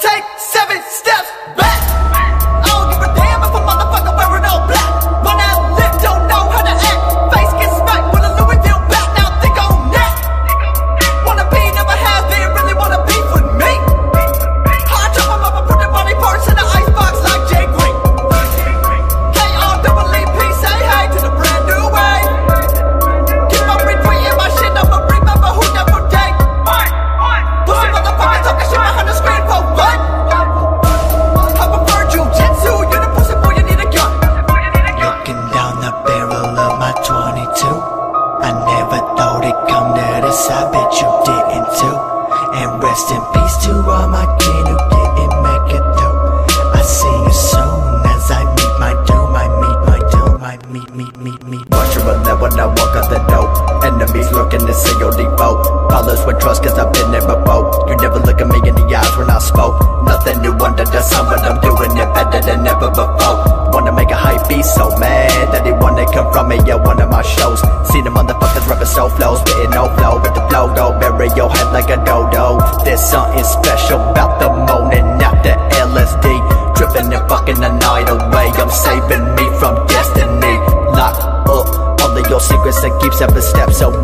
Take seven steps back. I bet you didn't too And rest in peace to all my kin who didn't make it through I see you soon as I meet my doom I meet my doom, I meet, meet, meet, meet Watch your left when I walk out the door. Enemies looking to see your default. Followers with trust cause I've been there before. You never look at me in the eyes when I spoke. Nothing new under the sun, but I'm doing it better than ever before. Wanna make a hype be so mad that they wanna come from me at one of my shows. So flow, spitting no flow with the flow go bury your head like a dodo. There's something special about the morning after LSD. Tripping and fucking the night away. I'm saving me from destiny. Lock up all of your secrets and keep seven steps away.